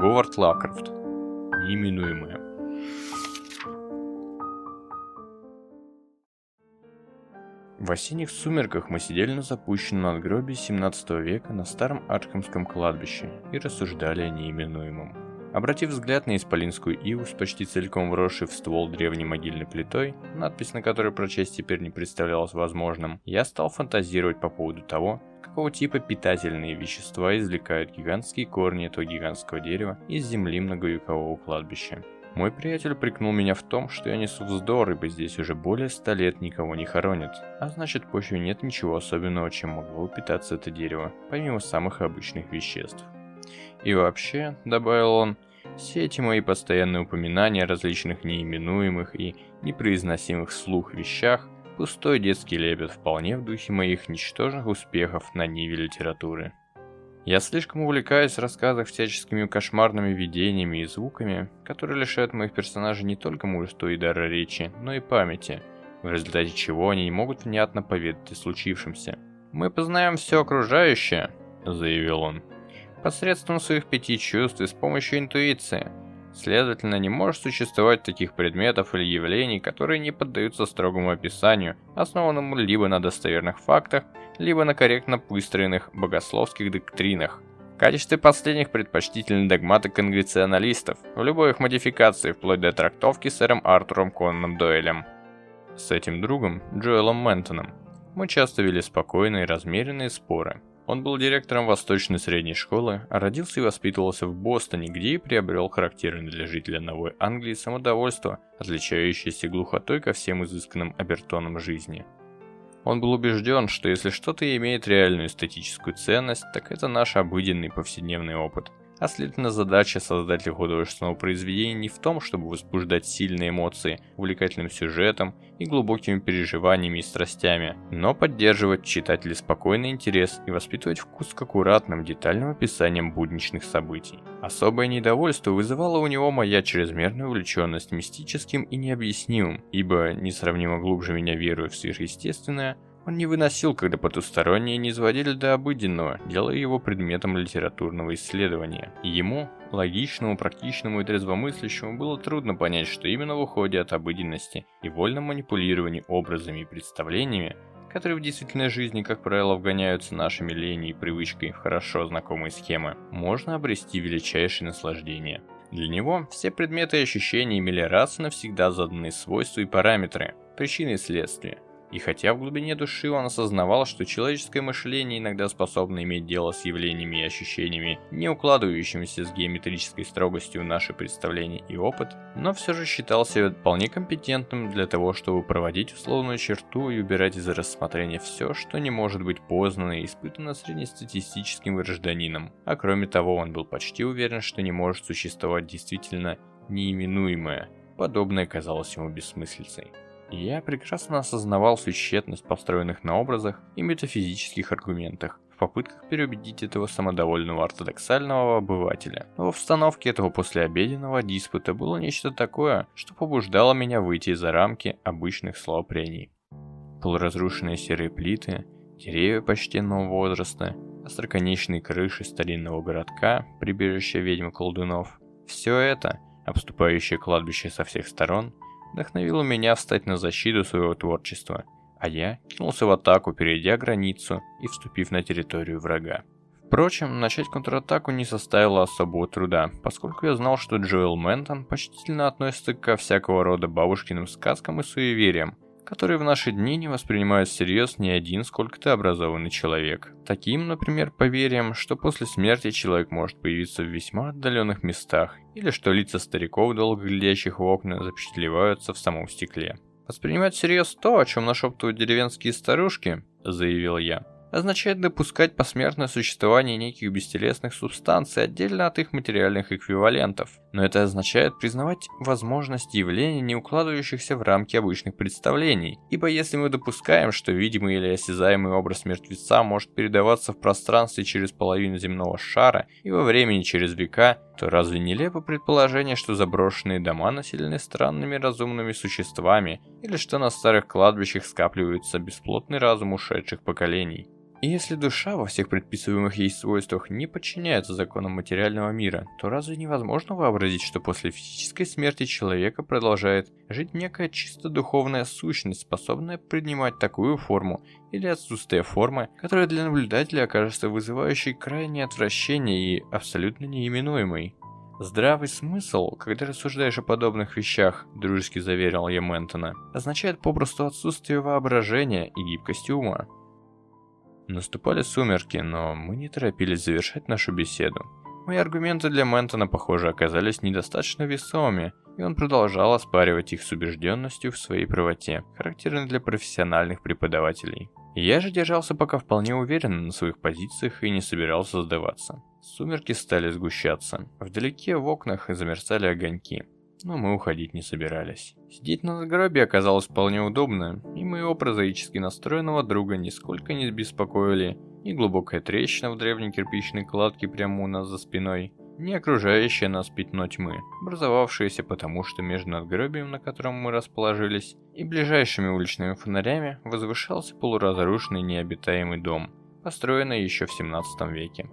Говард Лавкрафт. Неименуемое. В осенних сумерках мы сидели на запущенном надгробии 17 века на старом Аркхемском кладбище и рассуждали о неименуемом. Обратив взгляд на исполинскую иву с почти целиком вросшей в ствол древней могильной плитой, надпись на которой прочесть теперь не представлялась возможным, я стал фантазировать по поводу того, какого типа питательные вещества извлекают гигантские корни этого гигантского дерева из земли многовекового кладбища. Мой приятель прикнул меня в том, что я несу вздор, ибо здесь уже более ста лет никого не хоронят, а значит почве нет ничего особенного, чем могло питаться это дерево, помимо самых обычных веществ. И вообще, добавил он, все эти мои постоянные упоминания о различных неименуемых и непроизносимых вслух вещах – пустой детский лепет вполне в духе моих ничтожных успехов на ниве литературы. Я слишком увлекаюсь в рассказах всяческими кошмарными видениями и звуками, которые лишают моих персонажей не только мужества и дара речи, но и памяти, в результате чего они не могут внятно поведать о случившемся. «Мы познаем все окружающее», — заявил он, посредством своих пяти чувств и с помощью интуиции. Следовательно, не может существовать таких предметов или явлений, которые не поддаются строгому описанию, основанному либо на достоверных фактах, либо на корректно выстроенных богословских доктринах. В качестве последних предпочтительны догматы конгреционалистов, в любой их модификации, вплоть до трактовки сэром Артуром Конном Дойлем. С этим другом, Джоэлом Ментоном, мы часто вели спокойные, размеренные споры. Он был директором Восточной средней школы, а родился и воспитывался в Бостоне, где и приобрел характерное для жителя Новой Англии самодовольство, отличающееся глухотой ко всем изысканным обертонам жизни. Он был убежден, что если что-то имеет реальную эстетическую ценность, так это наш обыденный повседневный опыт. А следовательно, задача создателя художественного произведения не в том, чтобы возбуждать сильные эмоции увлекательным сюжетом и глубокими переживаниями и страстями, но поддерживать читателя спокойный интерес и воспитывать вкус к аккуратным, детальным описаниям будничных событий. Особое недовольство вызывала у него моя чрезмерная увлеченность мистическим и необъяснимым, ибо, несравнимо глубже меня веруя в сверхъестественное, он не выносил, когда потусторонние не изводили до обыденного, делая его предметом литературного исследования. Ему, логичному, практичному и трезвомыслящему, было трудно понять, что именно в уходе от обыденности и вольном манипулировании образами и представлениями, которые в действительной жизни, как правило, вгоняются нашими ленью и привычкой в хорошо знакомые схемы, можно обрести величайшее наслаждение. Для него все предметы и ощущения имели раз навсегда заданные свойства и параметры, причины и следствия – и хотя в глубине души он осознавал, что человеческое мышление иногда способно иметь дело с явлениями и ощущениями, не укладывающимися с геометрической строгостью в наши представления и опыт, но все же считал себя вполне компетентным для того, чтобы проводить условную черту и убирать из рассмотрения все, что не может быть познано и испытано среднестатистическим гражданином. А кроме того, он был почти уверен, что не может существовать действительно неименуемое. Подобное казалось ему бессмыслицей я прекрасно осознавал всю тщетность построенных на образах и метафизических аргументах в попытках переубедить этого самодовольного ортодоксального обывателя. Но в обстановке этого послеобеденного диспута было нечто такое, что побуждало меня выйти за рамки обычных словопрений. Полуразрушенные серые плиты, деревья почтенного возраста, остроконечные крыши старинного городка, прибежище ведьм колдунов. Все это, обступающее кладбище со всех сторон, вдохновило меня встать на защиту своего творчества, а я кинулся в атаку, перейдя границу и вступив на территорию врага. Впрочем, начать контратаку не составило особого труда, поскольку я знал, что Джоэл Ментон почтительно относится ко всякого рода бабушкиным сказкам и суевериям, которые в наши дни не воспринимают всерьез ни один сколько-то образованный человек. Таким, например, поверьем, что после смерти человек может появиться в весьма отдаленных местах, или что лица стариков, долго глядящих в окна, запечатлеваются в самом стекле. Воспринимать всерьез то, о чем нашептывают деревенские старушки, заявил я, означает допускать посмертное существование неких бестелесных субстанций отдельно от их материальных эквивалентов. Но это означает признавать возможность явлений, не укладывающихся в рамки обычных представлений. Ибо если мы допускаем, что видимый или осязаемый образ мертвеца может передаваться в пространстве через половину земного шара и во времени через века, то разве нелепо предположение, что заброшенные дома населены странными разумными существами, или что на старых кладбищах скапливается бесплотный разум ушедших поколений? И если душа во всех предписываемых ей свойствах не подчиняется законам материального мира, то разве невозможно вообразить, что после физической смерти человека продолжает жить некая чисто духовная сущность, способная принимать такую форму или отсутствие формы, которая для наблюдателя окажется вызывающей крайнее отвращение и абсолютно неименуемой? Здравый смысл, когда рассуждаешь о подобных вещах, дружески заверил я Ментона, означает попросту отсутствие воображения и гибкости ума. Наступали сумерки, но мы не торопились завершать нашу беседу. Мои аргументы для Ментона, похоже, оказались недостаточно весомыми, и он продолжал оспаривать их с убежденностью в своей правоте, характерной для профессиональных преподавателей. Я же держался пока вполне уверенно на своих позициях и не собирался сдаваться. Сумерки стали сгущаться. Вдалеке в окнах замерцали огоньки но мы уходить не собирались. Сидеть на надгробии оказалось вполне удобно, и моего прозаически настроенного друга нисколько не беспокоили ни глубокая трещина в древней кирпичной кладке прямо у нас за спиной, ни окружающее нас пятно тьмы, образовавшееся потому, что между надгробием, на котором мы расположились, и ближайшими уличными фонарями возвышался полуразрушенный необитаемый дом, построенный еще в 17 веке.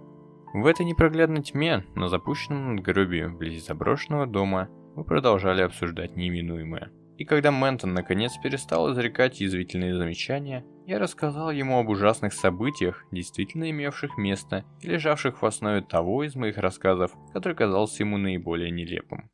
В этой непроглядной тьме, на запущенном надгробии, вблизи заброшенного дома, мы продолжали обсуждать неименуемое. И когда Ментон наконец перестал изрекать язвительные замечания, я рассказал ему об ужасных событиях, действительно имевших место и лежавших в основе того из моих рассказов, который казался ему наиболее нелепым.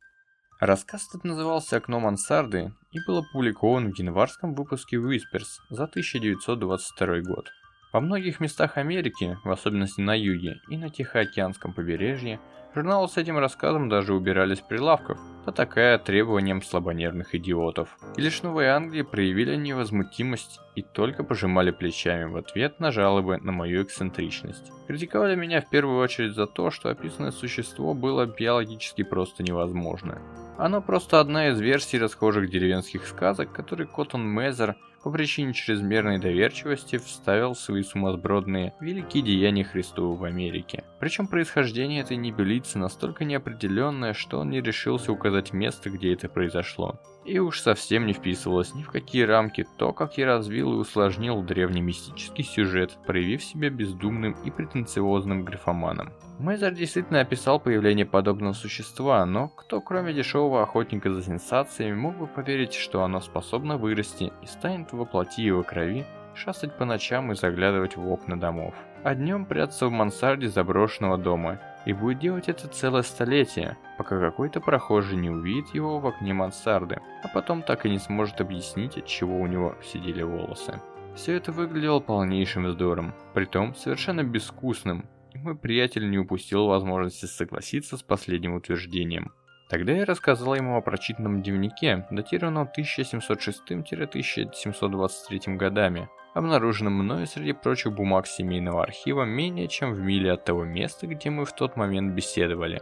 Рассказ этот назывался «Окно мансарды» и был опубликован в январском выпуске Whispers за 1922 год. Во многих местах Америки, в особенности на юге и на Тихоокеанском побережье, Журналы с этим рассказом даже убирались с прилавков, потакая требованиям слабонервных идиотов. И лишь Новой Англии проявили невозмутимость и только пожимали плечами в ответ на жалобы на мою эксцентричность. Критиковали меня в первую очередь за то, что описанное существо было биологически просто невозможно. Оно просто одна из версий расхожих деревенских сказок, которые Коттон Мезер по причине чрезмерной доверчивости вставил в свои сумасбродные великие деяния Христовы в Америке. Причем происхождение этой небелицы настолько неопределенное, что он не решился указать место, где это произошло. И уж совсем не вписывалось ни в какие рамки то, как я развил и усложнил древний мистический сюжет, проявив себя бездумным и претенциозным графоманом. Мейзер действительно описал появление подобного существа, но кто кроме дешевого охотника за сенсациями мог бы поверить, что оно способно вырасти и станет воплоти его крови, шастать по ночам и заглядывать в окна домов, а днем прятаться в мансарде заброшенного дома, и будет делать это целое столетие, пока какой-то прохожий не увидит его в окне мансарды, а потом так и не сможет объяснить, от чего у него сидели волосы. Все это выглядело полнейшим вздором, притом совершенно безвкусным, и мой приятель не упустил возможности согласиться с последним утверждением. Тогда я рассказал ему о прочитанном дневнике, датированном 1706-1723 годами, обнаруженном мною среди прочих бумаг семейного архива менее чем в миле от того места, где мы в тот момент беседовали.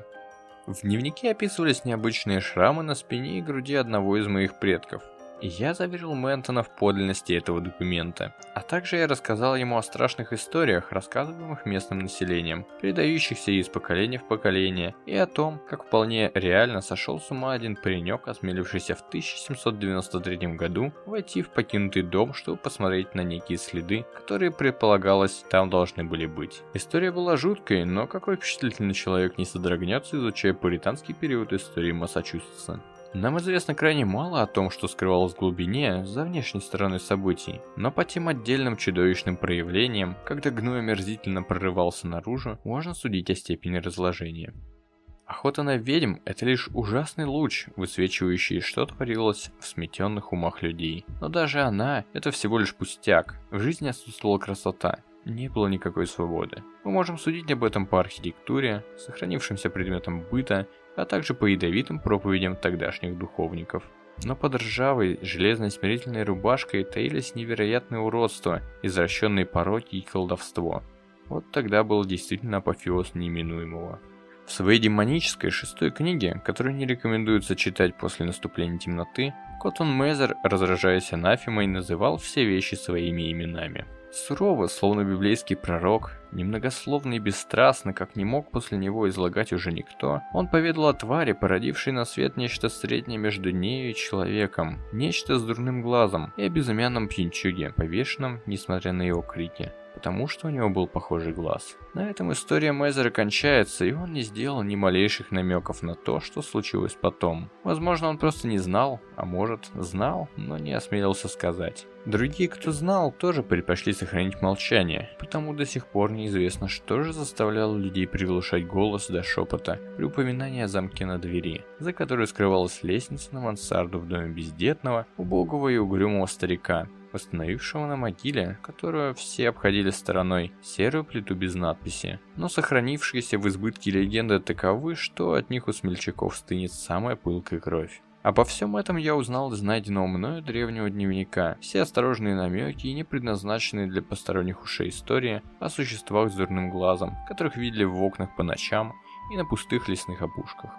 В дневнике описывались необычные шрамы на спине и груди одного из моих предков, я заверил Мэнтона в подлинности этого документа, а также я рассказал ему о страшных историях, рассказываемых местным населением, передающихся из поколения в поколение, и о том, как вполне реально сошел с ума один паренек, осмелившийся в 1793 году войти в покинутый дом, чтобы посмотреть на некие следы, которые предполагалось там должны были быть. История была жуткой, но какой впечатлительный человек не содрогнется, изучая пуританский период истории Массачусетса. Нам известно крайне мало о том, что скрывалось в глубине, за внешней стороной событий, но по тем отдельным чудовищным проявлениям, когда гной омерзительно прорывался наружу, можно судить о степени разложения. Охота на ведьм – это лишь ужасный луч, высвечивающий, что творилось в сметенных умах людей. Но даже она – это всего лишь пустяк. В жизни отсутствовала красота, не было никакой свободы. Мы можем судить об этом по архитектуре, сохранившимся предметам быта а также по ядовитым проповедям тогдашних духовников. Но под ржавой, железной смирительной рубашкой таились невероятные уродства, извращенные пороки и колдовство. Вот тогда был действительно апофеоз неименуемого. В своей демонической шестой книге, которую не рекомендуется читать после наступления темноты, Коттон Мезер, разражаясь анафемой, называл все вещи своими именами. Сурово, словно библейский пророк, немногословно и бесстрастно, как не мог после него излагать уже никто, он поведал о твари, породившей на свет нечто среднее между нею и человеком, нечто с дурным глазом и о безымянном пьянчуге, повешенном, несмотря на его крики. Потому что у него был похожий глаз. На этом история Мейзера кончается, и он не сделал ни малейших намеков на то, что случилось потом. Возможно, он просто не знал, а может, знал, но не осмелился сказать. Другие, кто знал, тоже предпочли сохранить молчание, потому до сих пор неизвестно, что же заставляло людей приглушать голос до шепота при упоминании о замке на двери, за которой скрывалась лестница на мансарду в доме бездетного, убогого и угрюмого старика, восстановившего на могиле, которую все обходили стороной, серую плиту без надписи. Но сохранившиеся в избытке легенды таковы, что от них у смельчаков стынет самая пылкая кровь. Обо всем этом я узнал из найденного мною древнего дневника. Все осторожные намеки и не предназначенные для посторонних ушей истории о существах с дурным глазом, которых видели в окнах по ночам и на пустых лесных опушках.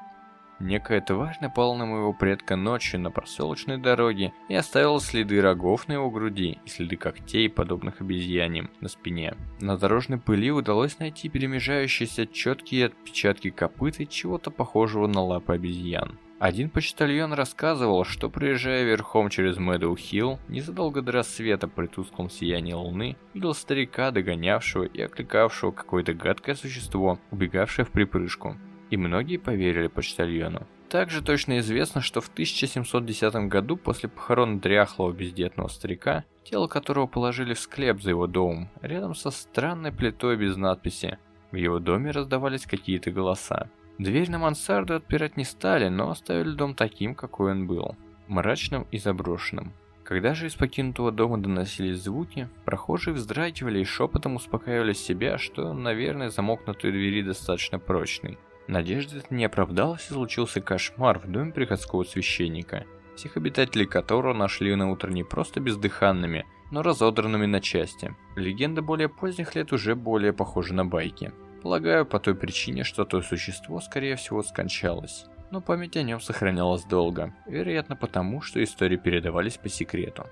Некая тварь напала на моего предка ночью на проселочной дороге и оставила следы рогов на его груди и следы когтей, подобных обезьяньям, на спине. На дорожной пыли удалось найти перемежающиеся четкие отпечатки копыт и чего-то похожего на лапы обезьян. Один почтальон рассказывал, что проезжая верхом через Мэдоу-Хилл, незадолго до рассвета при тусклом сиянии луны, видел старика, догонявшего и окликавшего какое-то гадкое существо, убегавшее в припрыжку и многие поверили почтальону. Также точно известно, что в 1710 году после похорон дряхлого бездетного старика, тело которого положили в склеп за его домом, рядом со странной плитой без надписи, в его доме раздавались какие-то голоса. Дверь на мансарду отпирать не стали, но оставили дом таким, какой он был, мрачным и заброшенным. Когда же из покинутого дома доносились звуки, прохожие вздрагивали и шепотом успокаивали себя, что, наверное, замок на той двери достаточно прочный. Надежда не оправдалась и случился кошмар в доме приходского священника, всех обитателей которого нашли на утро не просто бездыханными, но разодранными на части. Легенда более поздних лет уже более похожа на байки. Полагаю, по той причине, что то существо, скорее всего, скончалось. Но память о нем сохранялась долго, вероятно потому, что истории передавались по секрету.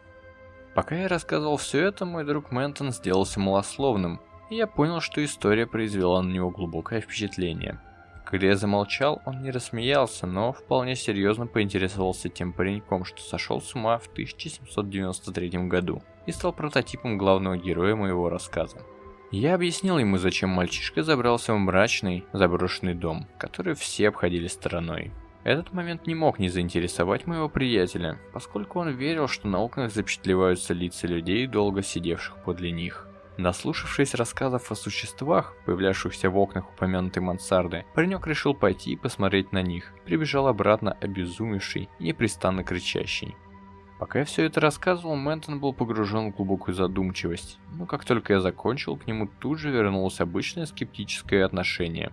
Пока я рассказывал все это, мой друг Ментон сделался малословным, и я понял, что история произвела на него глубокое впечатление – когда я замолчал, он не рассмеялся, но вполне серьезно поинтересовался тем пареньком, что сошел с ума в 1793 году и стал прототипом главного героя моего рассказа. Я объяснил ему, зачем мальчишка забрался в мрачный, заброшенный дом, который все обходили стороной. Этот момент не мог не заинтересовать моего приятеля, поскольку он верил, что на окнах запечатлеваются лица людей, долго сидевших подле них. Наслушавшись рассказов о существах, появлявшихся в окнах упомянутой мансарды, паренек решил пойти и посмотреть на них. Прибежал обратно обезумевший и непрестанно кричащий. Пока я все это рассказывал, Мэнтон был погружен в глубокую задумчивость, но как только я закончил, к нему тут же вернулось обычное скептическое отношение.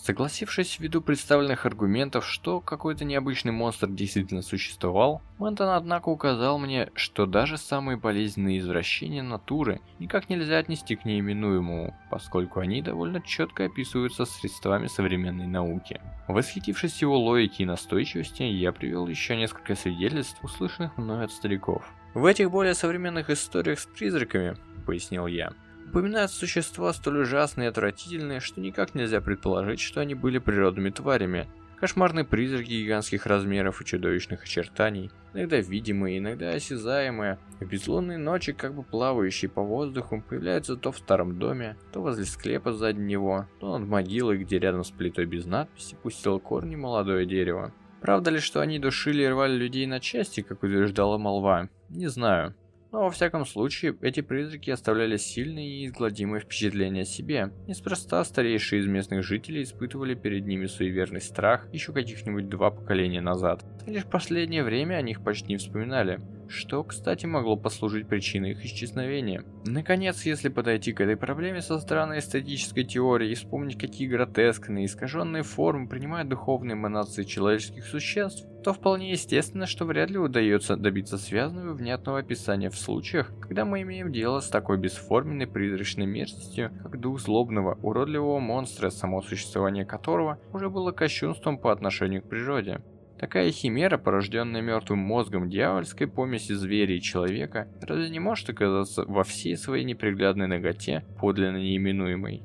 Согласившись ввиду представленных аргументов, что какой-то необычный монстр действительно существовал, Мэнтон однако указал мне, что даже самые болезненные извращения натуры никак нельзя отнести к неименуемому, поскольку они довольно четко описываются средствами современной науки. Восхитившись его логике и настойчивости, я привел еще несколько свидетельств, услышанных мной от стариков. В этих более современных историях с призраками, пояснил я, упоминают существа столь ужасные и отвратительные, что никак нельзя предположить, что они были природными тварями. Кошмарные призраки гигантских размеров и чудовищных очертаний, иногда видимые, иногда осязаемые, в безлунные ночи, как бы плавающие по воздуху, появляются то в старом доме, то возле склепа сзади него, то над могилой, где рядом с плитой без надписи пустило корни молодое дерево. Правда ли, что они душили и рвали людей на части, как утверждала молва? Не знаю. Но во всяком случае, эти призраки оставляли сильные и неизгладимые впечатления о себе. Неспроста старейшие из местных жителей испытывали перед ними суеверный страх еще каких-нибудь два поколения назад. И лишь в последнее время о них почти не вспоминали что, кстати, могло послужить причиной их исчезновения. Наконец, если подойти к этой проблеме со стороны эстетической теории и вспомнить, какие гротескные, искаженные формы принимают духовные эманации человеческих существ, то вполне естественно, что вряд ли удается добиться связанного и внятного описания в случаях, когда мы имеем дело с такой бесформенной призрачной мерзостью, как дух злобного, уродливого монстра, само существование которого уже было кощунством по отношению к природе. Такая химера, порожденная мертвым мозгом дьявольской помеси зверя и человека, разве не может оказаться во всей своей неприглядной ноготе подлинно неименуемой?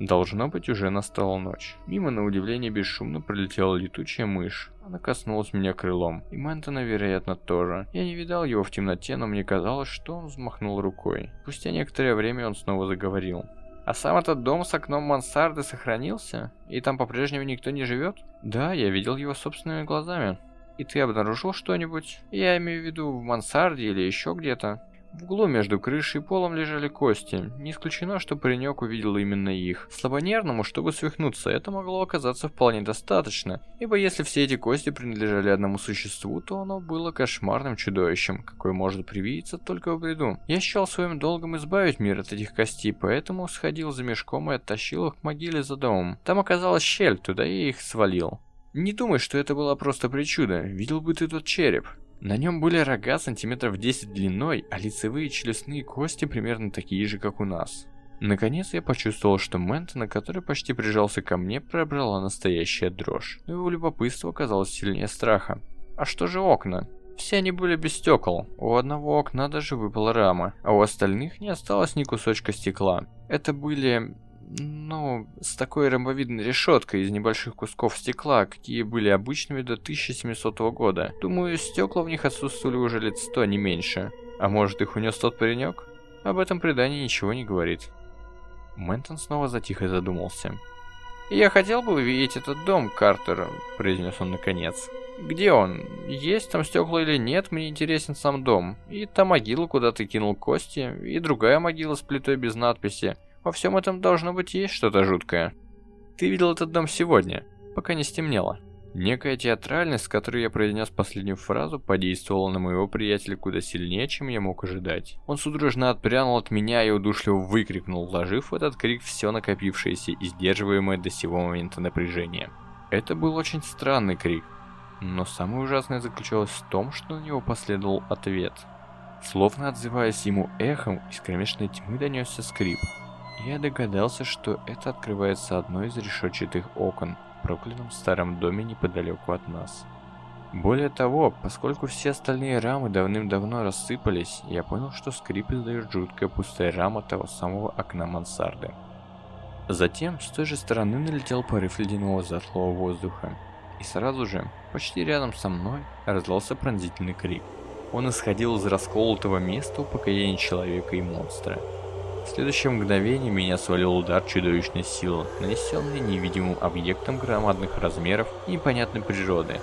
Должно быть, уже настала ночь. Мимо, на удивление, бесшумно пролетела летучая мышь. Она коснулась меня крылом. И Мэнтона, вероятно, тоже. Я не видал его в темноте, но мне казалось, что он взмахнул рукой. Спустя некоторое время он снова заговорил. А сам этот дом с окном мансарды сохранился? И там по-прежнему никто не живет? Да, я видел его собственными глазами. И ты обнаружил что-нибудь? Я имею в виду в мансарде или еще где-то. В углу между крышей и полом лежали кости. Не исключено, что паренек увидел именно их. Слабонервному, чтобы свихнуться, это могло оказаться вполне достаточно, ибо если все эти кости принадлежали одному существу, то оно было кошмарным чудовищем, какое может привидеться только в бреду. Я считал своим долгом избавить мир от этих костей, поэтому сходил за мешком и оттащил их к могиле за домом. Там оказалась щель, туда я их свалил. Не думай, что это была просто причуда, видел бы ты тот череп. На нем были рога сантиметров 10 длиной, а лицевые челюстные кости примерно такие же, как у нас. Наконец я почувствовал, что Мэнтона, который почти прижался ко мне, пробрала настоящая дрожь. Но его любопытство оказалось сильнее страха. А что же окна? Все они были без стекол. У одного окна даже выпала рама, а у остальных не осталось ни кусочка стекла. Это были ну, с такой ромбовидной решеткой из небольших кусков стекла, какие были обычными до 1700 года. Думаю, стекла в них отсутствовали уже лет сто, не меньше. А может, их унес тот паренек? Об этом предание ничего не говорит. Мэнтон снова затих и задумался. «Я хотел бы увидеть этот дом, Картер», — произнес он наконец. «Где он? Есть там стекла или нет, мне интересен сам дом. И та могила, куда ты кинул кости, и другая могила с плитой без надписи. Во всем этом должно быть есть что-то жуткое. Ты видел этот дом сегодня, пока не стемнело. Некая театральность, с которой я произнес последнюю фразу, подействовала на моего приятеля куда сильнее, чем я мог ожидать. Он судорожно отпрянул от меня и удушливо выкрикнул, вложив в этот крик все накопившееся и сдерживаемое до сего момента напряжение. Это был очень странный крик, но самое ужасное заключалось в том, что на него последовал ответ. Словно отзываясь ему эхом, из кромешной тьмы донесся скрип. Я догадался, что это открывается одно из решетчатых окон в проклятом старом доме неподалеку от нас. Более того, поскольку все остальные рамы давным-давно рассыпались, я понял, что скрип издает жуткая пустая рама того самого окна мансарды. Затем с той же стороны налетел порыв ледяного затхлого воздуха, и сразу же, почти рядом со мной, раздался пронзительный крик. Он исходил из расколотого места упокоения человека и монстра. В следующее мгновение меня свалил удар чудовищной силы, нанесенный невидимым объектом громадных размеров и непонятной природы.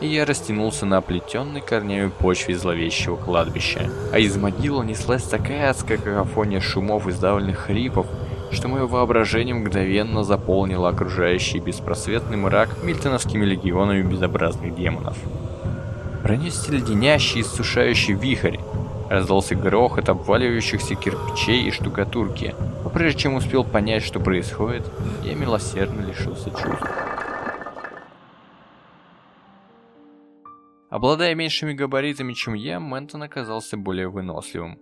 И я растянулся на оплетенной корнями почве зловещего кладбища. А из могилы неслась такая адская какофония шумов и сдавленных хрипов, что мое воображение мгновенно заполнило окружающий беспросветный мрак мильтоновскими легионами безобразных демонов. Пронесся леденящий и сушающий вихрь, Раздался грохот обваливающихся кирпичей и штукатурки. Но прежде чем успел понять, что происходит, я милосердно лишился чувств. Обладая меньшими габаритами, чем я, Мэнтон оказался более выносливым.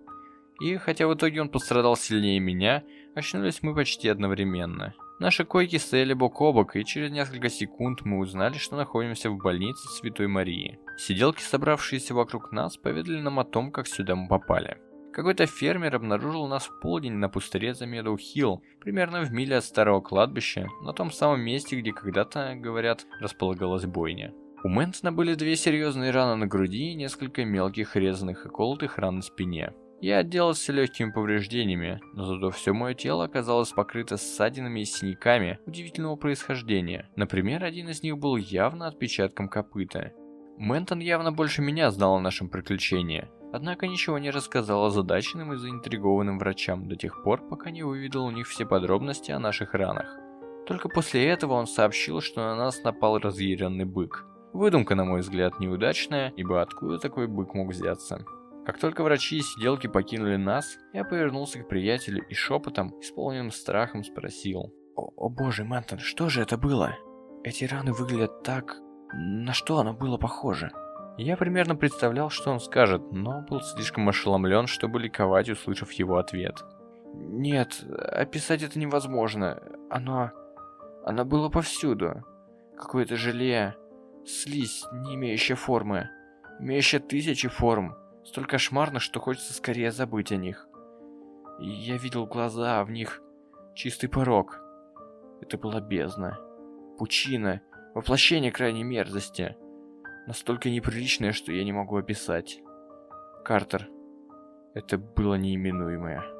И хотя в итоге он пострадал сильнее меня, очнулись мы почти одновременно. Наши койки стояли бок о бок, и через несколько секунд мы узнали, что находимся в больнице Святой Марии. Сиделки, собравшиеся вокруг нас, поведали нам о том, как сюда мы попали. Какой-то фермер обнаружил нас в полдень на пустыре за Медоу Хилл, примерно в миле от старого кладбища, на том самом месте, где когда-то, говорят, располагалась бойня. У Мэнсона были две серьезные раны на груди и несколько мелких резаных и колотых ран на спине. Я отделался легкими повреждениями, но зато все мое тело оказалось покрыто ссадинами и синяками удивительного происхождения. Например, один из них был явно отпечатком копыта. Ментон явно больше меня знал о нашем приключении, однако ничего не рассказал озадаченным и заинтригованным врачам до тех пор, пока не выведал у них все подробности о наших ранах. Только после этого он сообщил, что на нас напал разъяренный бык. Выдумка, на мой взгляд, неудачная, ибо откуда такой бык мог взяться? Как только врачи и сиделки покинули нас, я повернулся к приятелю и шепотом, исполненным страхом, спросил. «О, о боже, Мэнтон, что же это было? Эти раны выглядят так... На что оно было похоже?» Я примерно представлял, что он скажет, но был слишком ошеломлен, чтобы ликовать, услышав его ответ. «Нет, описать это невозможно. Оно... Оно было повсюду. Какое-то желе, слизь, не имеющая формы, имеющая тысячи форм, Столь кошмарно, что хочется скорее забыть о них. И я видел глаза, а в них чистый порог. Это была бездна. Пучина. Воплощение крайней мерзости. Настолько неприличное, что я не могу описать. Картер. Это было неименуемое.